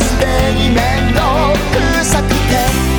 すでに面倒くさくて。